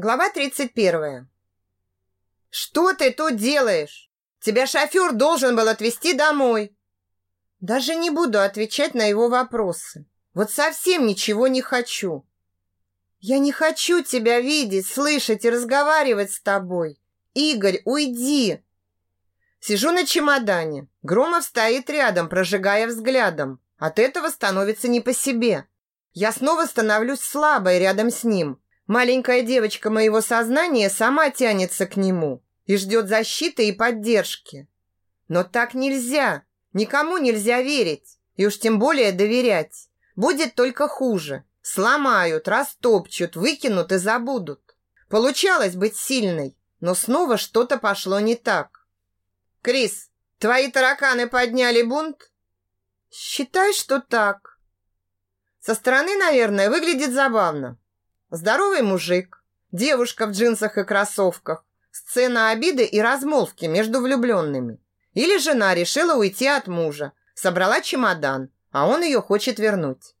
Глава 31. Что ты тут делаешь? Тебя шофер должен был отвезти домой. Даже не буду отвечать на его вопросы. Вот совсем ничего не хочу. Я не хочу тебя видеть, слышать и разговаривать с тобой. Игорь, уйди. Сижу на чемодане. Громов стоит рядом, прожигая взглядом. От этого становится не по себе. Я снова становлюсь слабой рядом с ним. Маленькая девочка моего сознания сама тянется к нему и ждет защиты и поддержки. Но так нельзя. Никому нельзя верить. И уж тем более доверять. Будет только хуже. Сломают, растопчут, выкинут и забудут. Получалось быть сильной, но снова что-то пошло не так. Крис, твои тараканы подняли бунт? Считай, что так. Со стороны, наверное, выглядит забавно. Здоровый мужик, девушка в джинсах и кроссовках, сцена обиды и размолвки между влюбленными. Или жена решила уйти от мужа, собрала чемодан, а он ее хочет вернуть.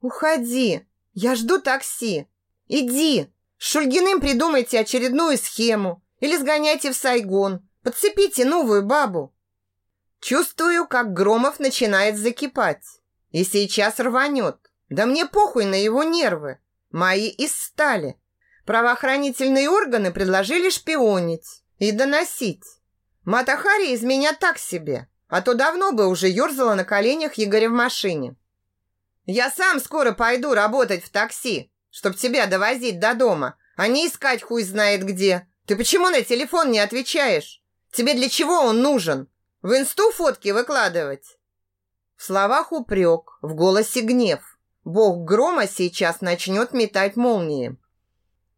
«Уходи! Я жду такси! Иди! С Шульгиным придумайте очередную схему или сгоняйте в Сайгон, подцепите новую бабу!» Чувствую, как Громов начинает закипать. И сейчас рванет. Да мне похуй на его нервы. Мои из стали. Правоохранительные органы предложили шпионить и доносить. Матахари из меня так себе, а то давно бы уже ерзала на коленях Игоря в машине. Я сам скоро пойду работать в такси, чтоб тебя довозить до дома, а не искать хуй знает где. Ты почему на телефон не отвечаешь? Тебе для чего он нужен? В инсту фотки выкладывать? В словах упрек, в голосе гнев. Бог грома сейчас начнет метать молнии.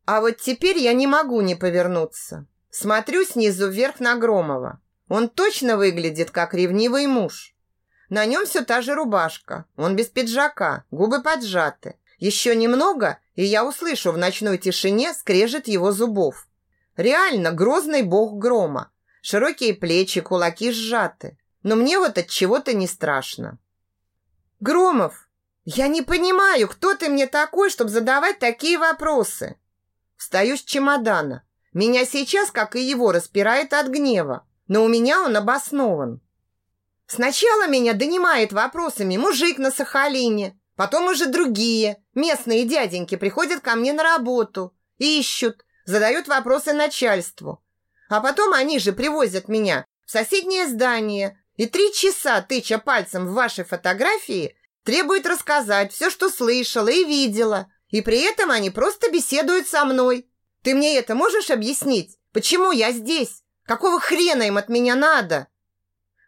А вот теперь я не могу не повернуться. Смотрю снизу вверх на Громова. Он точно выглядит как ревнивый муж. На нем все та же рубашка. Он без пиджака, губы поджаты. Еще немного, и я услышу в ночной тишине скрежет его зубов. Реально грозный бог грома. Широкие плечи, кулаки сжаты. Но мне вот от чего-то не страшно. Громов, я не понимаю, кто ты мне такой, чтобы задавать такие вопросы. Встаю с чемодана. Меня сейчас, как и его, распирает от гнева, но у меня он обоснован. Сначала меня донимает вопросами мужик на Сахалине, потом уже другие, местные дяденьки приходят ко мне на работу, ищут, задают вопросы начальству. А потом они же привозят меня в соседнее здание и три часа, тыча пальцем в ваши фотографии, Требует рассказать все, что слышала и видела. И при этом они просто беседуют со мной. Ты мне это можешь объяснить? Почему я здесь? Какого хрена им от меня надо?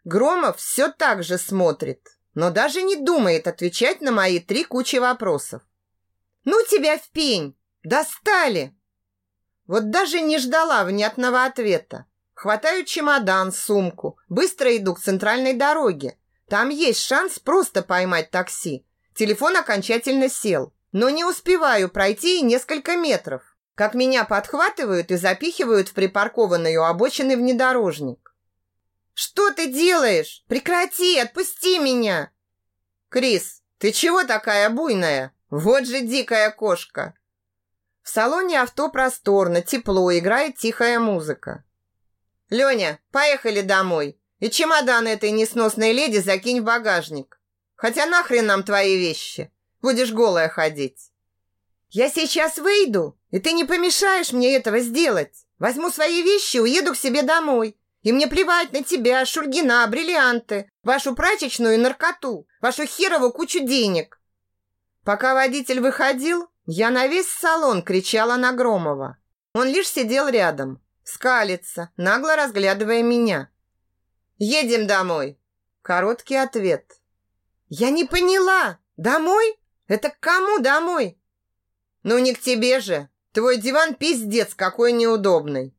Громов все так же смотрит, но даже не думает отвечать на мои три кучи вопросов. Ну тебя в пень! Достали! Вот даже не ждала внятного ответа. Хватаю чемодан, сумку, быстро иду к центральной дороге, там есть шанс просто поймать такси. Телефон окончательно сел, но не успеваю пройти и несколько метров, как меня подхватывают и запихивают в припаркованную обочины внедорожник. Что ты делаешь? Прекрати, отпусти меня. Крис, ты чего такая буйная? Вот же дикая кошка. В салоне авто просторно, тепло, играет тихая музыка. Леня, поехали домой. И чемодан этой несносной леди закинь в багажник. Хотя нахрен нам твои вещи? Будешь голая ходить. Я сейчас выйду, и ты не помешаешь мне этого сделать. Возьму свои вещи, уеду к себе домой. И мне плевать на тебя, Шульгина, бриллианты, вашу прачечную и наркоту, вашу херову кучу денег. Пока водитель выходил, я на весь салон кричала на Громова. Он лишь сидел рядом, скалится, нагло разглядывая меня. Едем домой. Короткий ответ. Я не поняла. Домой? Это к кому домой? Ну не к тебе же. Твой диван пиздец какой неудобный.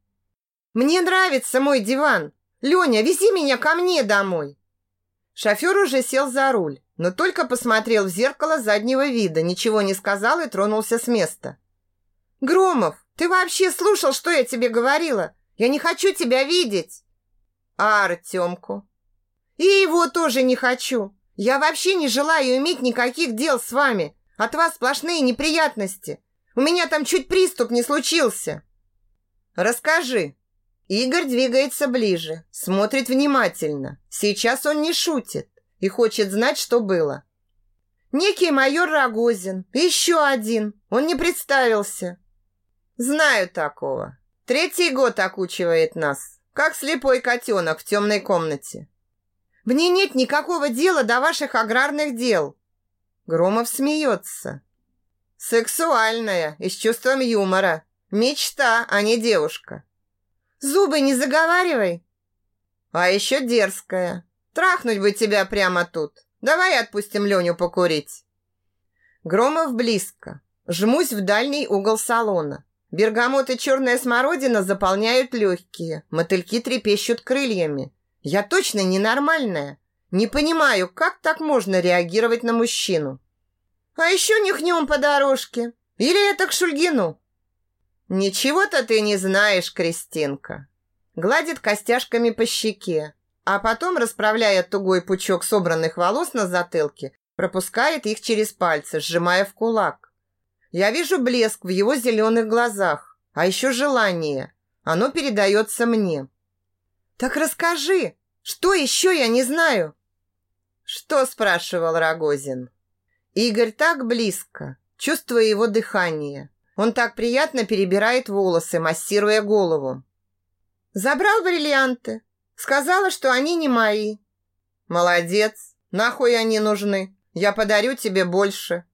Мне нравится мой диван. Леня, вези меня ко мне домой. Шофер уже сел за руль, но только посмотрел в зеркало заднего вида, ничего не сказал и тронулся с места. Громов, ты вообще слушал, что я тебе говорила? Я не хочу тебя видеть. А Артемку? И его тоже не хочу. Я вообще не желаю иметь никаких дел с вами. От вас сплошные неприятности. У меня там чуть приступ не случился. Расскажи. Игорь двигается ближе, смотрит внимательно. Сейчас он не шутит и хочет знать, что было. Некий майор Рогозин, еще один. Он не представился. Знаю такого. Третий год окучивает нас, как слепой котенок в темной комнате. Мне нет никакого дела до ваших аграрных дел. Громов смеется. Сексуальная и с чувством юмора. Мечта, а не девушка. Зубы не заговаривай. А еще дерзкая. Трахнуть бы тебя прямо тут. Давай отпустим Леню покурить. Громов близко. Жмусь в дальний угол салона. Бергамот и черная смородина заполняют легкие. Мотыльки трепещут крыльями. Я точно ненормальная. Не понимаю, как так можно реагировать на мужчину. А еще нюхнем по дорожке. Или это к Шульгину? Ничего-то ты не знаешь, Кристинка. Гладит костяшками по щеке, а потом, расправляя тугой пучок собранных волос на затылке, пропускает их через пальцы, сжимая в кулак. Я вижу блеск в его зеленых глазах, а еще желание. Оно передается мне. Так расскажи, что еще я не знаю? Что спрашивал Рогозин? Игорь так близко, чувствуя его дыхание. Он так приятно перебирает волосы, массируя голову. Забрал бриллианты. Сказала, что они не мои. Молодец. Нахуй они нужны? Я подарю тебе больше.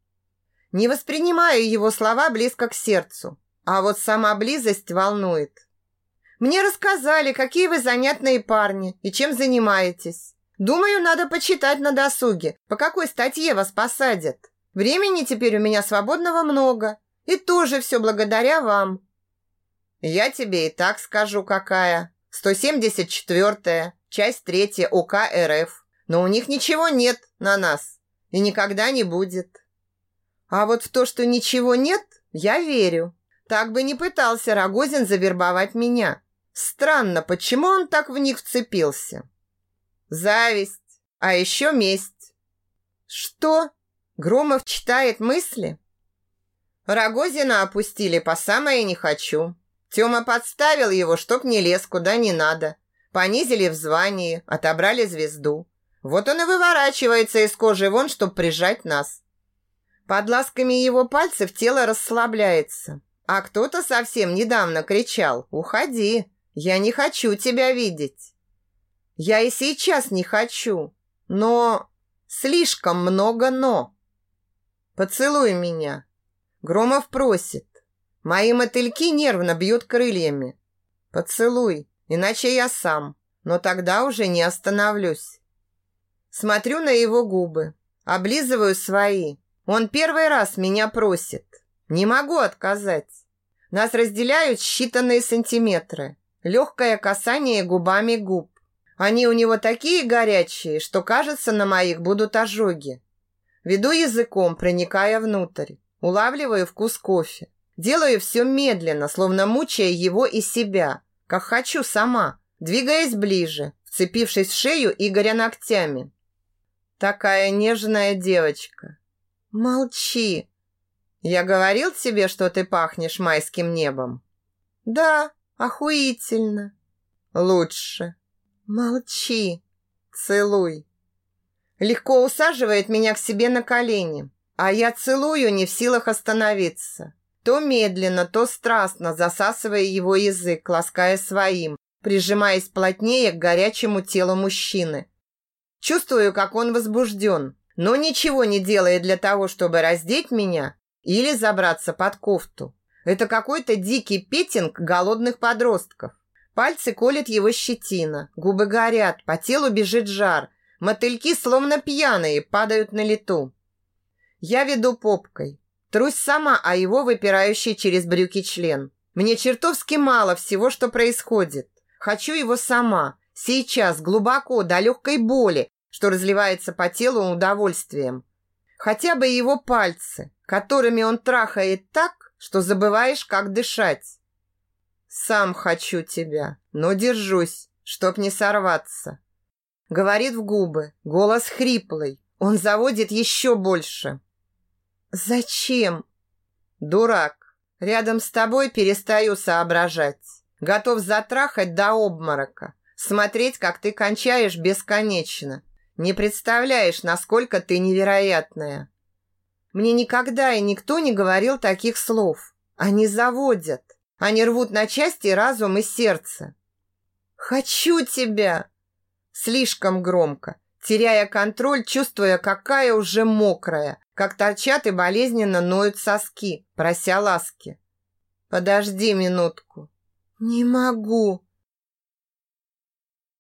Не воспринимаю его слова близко к сердцу, а вот сама близость волнует. Мне рассказали, какие вы занятные парни и чем занимаетесь. Думаю, надо почитать на досуге, по какой статье вас посадят. Времени теперь у меня свободного много, и тоже все благодаря вам. Я тебе и так скажу, какая. 174-я, часть 3 УК РФ. Но у них ничего нет на нас и никогда не будет. А вот в то, что ничего нет, я верю. Так бы не пытался Рогозин завербовать меня. Странно, почему он так в них вцепился? Зависть, а еще месть. Что? Громов читает мысли? Рогозина опустили по самое не хочу. Тёма подставил его, чтоб не лез куда не надо. Понизили в звании, отобрали звезду. Вот он и выворачивается из кожи вон, чтоб прижать нас. Под ласками его пальцев тело расслабляется. А кто-то совсем недавно кричал «Уходи! Я не хочу тебя видеть!» Я и сейчас не хочу, но... Слишком много «но». «Поцелуй меня!» Громов просит. Мои мотыльки нервно бьют крыльями. «Поцелуй, иначе я сам, но тогда уже не остановлюсь». Смотрю на его губы, облизываю свои, он первый раз меня просит. Не могу отказать. Нас разделяют считанные сантиметры. Легкое касание губами губ. Они у него такие горячие, что, кажется, на моих будут ожоги. Веду языком, проникая внутрь. Улавливаю вкус кофе. Делаю все медленно, словно мучая его и себя, как хочу сама, двигаясь ближе, вцепившись в шею Игоря ногтями. Такая нежная девочка. Молчи. Я говорил тебе, что ты пахнешь майским небом? Да, охуительно. Лучше. Молчи. Целуй. Легко усаживает меня к себе на колени, а я целую, не в силах остановиться. То медленно, то страстно засасывая его язык, лаская своим, прижимаясь плотнее к горячему телу мужчины. Чувствую, как он возбужден, но ничего не делает для того, чтобы раздеть меня или забраться под кофту. Это какой-то дикий петинг голодных подростков. Пальцы колет его щетина, губы горят, по телу бежит жар. Мотыльки, словно пьяные, падают на лету. Я веду попкой. Трусь сама о его выпирающий через брюки член. Мне чертовски мало всего, что происходит. Хочу его сама, сейчас, глубоко, до легкой боли, что разливается по телу удовольствием. Хотя бы его пальцы, которыми он трахает так, что забываешь, как дышать. Сам хочу тебя, но держусь, чтоб не сорваться. Говорит в губы, голос хриплый. Он заводит еще больше. Зачем? Дурак. Рядом с тобой перестаю соображать. Готов затрахать до обморока. Смотреть, как ты кончаешь бесконечно. Не представляешь, насколько ты невероятная. Мне никогда и никто не говорил таких слов. Они заводят. Они рвут на части разум и сердце. «Хочу тебя!» Слишком громко, теряя контроль, чувствуя, какая уже мокрая, как торчат и болезненно ноют соски, прося ласки. «Подожди минутку». «Не могу».